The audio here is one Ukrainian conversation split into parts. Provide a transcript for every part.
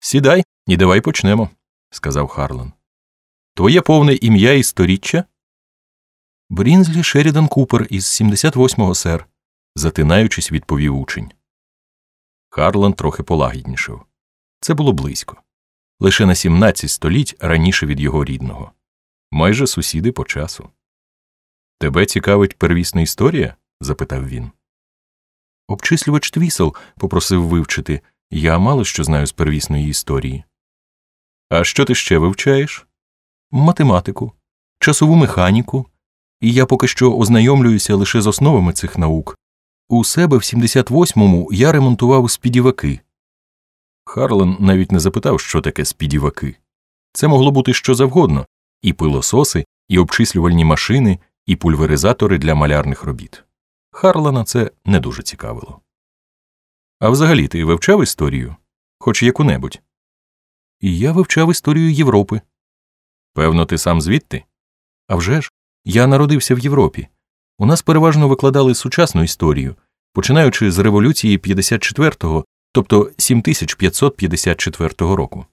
Сідай і давай почнемо, сказав Харлан. Твоє повне ім'я і сторіччя? Брінзлі Шерідан Купер із 78-го сер, затинаючись, відповів учень. Харлан трохи полагіднішав. Це було близько. Лише на 17 століть раніше від його рідного. Майже сусіди по часу. Тебе цікавить первісна історія? запитав він. Обчислювач твісел попросив вивчити. Я мало що знаю з первісної історії. А що ти ще вивчаєш? Математику, часову механіку, і я поки що ознайомлююся лише з основами цих наук. У себе в 78-му я ремонтував спідіваки. Харлан навіть не запитав, що таке спідіваки. Це могло бути що завгодно і пилососи, і обчислювальні машини, і пульверизатори для малярних робіт. Харлана це не дуже цікавило. А взагалі ти вивчав історію? Хоч яку-небудь? І я вивчав історію Європи. Певно, ти сам звідти? А вже ж, я народився в Європі. У нас переважно викладали сучасну історію, починаючи з революції 54-го, тобто 7554 року.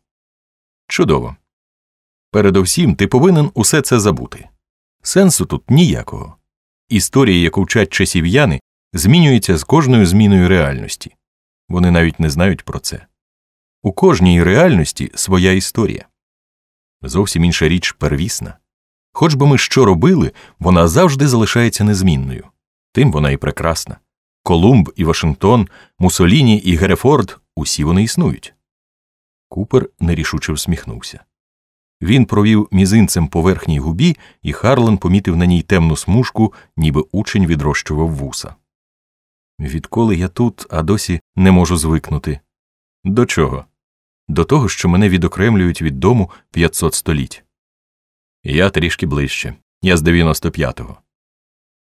Чудово. Передовсім ти повинен усе це забути. Сенсу тут ніякого. Історія, яку вчать часів'яни, змінюється з кожною зміною реальності. Вони навіть не знають про це. У кожній реальності своя історія. Зовсім інша річ первісна. Хоч би ми що робили, вона завжди залишається незмінною. Тим вона і прекрасна. Колумб і Вашингтон, Мусоліні і Герефорд усі вони існують. Купер нерішуче всміхнувся. Він провів мізинцем по верхній губі, і Харлан помітив на ній темну смужку, ніби учень відрощував вуса. Відколи я тут, а досі не можу звикнути. До чого? До того, що мене відокремлюють від дому 500 століть. Я трішки ближче. Я з 95-го.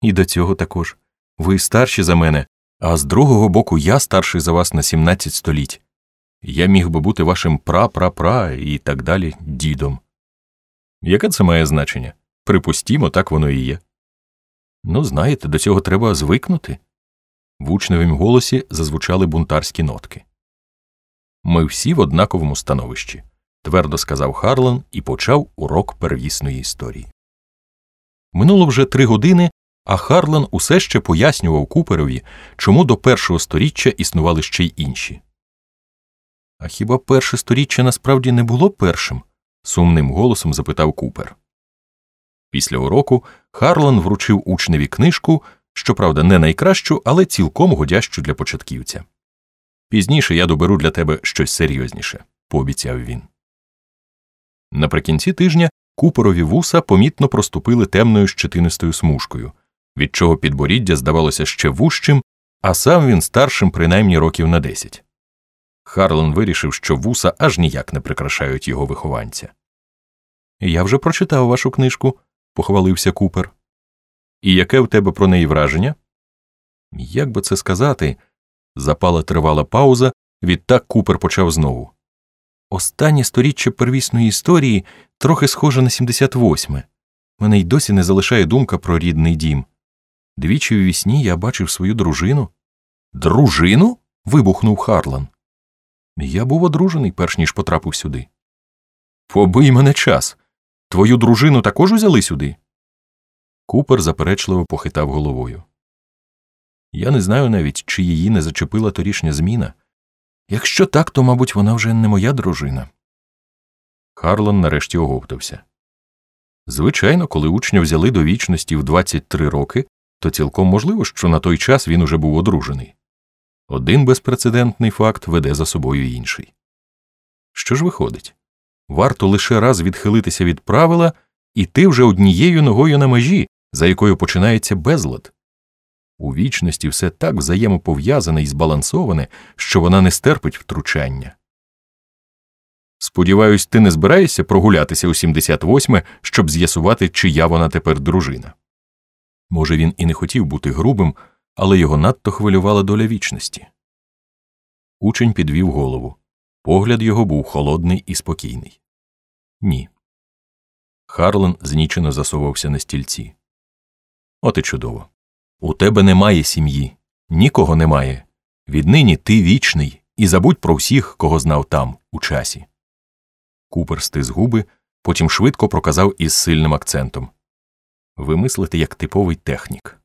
І до цього також. Ви старші за мене, а з другого боку я старший за вас на 17 століть. Я міг би бути вашим пра-пра-пра і так далі дідом. Яке це має значення? Припустімо, так воно і є. Ну, знаєте, до цього треба звикнути. В учневім голосі зазвучали бунтарські нотки. Ми всі в однаковому становищі, твердо сказав Харлан і почав урок первісної історії. Минуло вже три години, а Харлан усе ще пояснював Куперові, чому до першого сторіччя існували ще й інші. А хіба перше сторіччя насправді не було першим? сумним голосом запитав Купер. Після уроку Харлан вручив учневі книжку, щоправда, не найкращу, але цілком годящу для початківця. Пізніше я доберу для тебе щось серйозніше, пообіцяв він. Наприкінці тижня Куперові вуса помітно проступили темною щетинистою смужкою, від чого підборіддя здавалося ще вужчим, а сам він старшим принаймні років на десять. Харлан вирішив, що вуса аж ніяк не прикрашають його вихованця. Я вже прочитав вашу книжку, похвалився Купер. І яке в тебе про неї враження? Як би це сказати? Запала тривала пауза, відтак Купер почав знову. Останнє сторіччя первісної історії трохи схоже на 78-ме. Мене й досі не залишає думка про рідний дім. Двічі у вісні я бачив свою дружину. Дружину? вибухнув Харлан. Я був одружений, перш ніж потрапив сюди. Побий мене час. Твою дружину також узяли сюди? Купер заперечливо похитав головою. Я не знаю навіть, чи її не зачепила торішня зміна. Якщо так, то, мабуть, вона вже не моя дружина. Харлан нарешті оговтався. Звичайно, коли учня взяли до вічності в 23 роки, то цілком можливо, що на той час він уже був одружений. Один безпрецедентний факт веде за собою інший. Що ж виходить? Варто лише раз відхилитися від правила, і ти вже однією ногою на межі, за якою починається безлад. У вічності все так взаємопов'язане і збалансоване, що вона не стерпить втручання. Сподіваюсь, ти не збираєшся прогулятися у 78-ме, щоб з'ясувати, чия вона тепер дружина. Може, він і не хотів бути грубим, але його надто хвилювала доля вічності. Учень підвів голову. Погляд його був холодний і спокійний. Ні. Харлан знічено засовався на стільці. От і чудово. У тебе немає сім'ї, нікого немає. Віднині ти вічний, і забудь про всіх, кого знав там, у часі. Купер стис губи, потім швидко проказав із сильним акцентом Вимислити як типовий технік.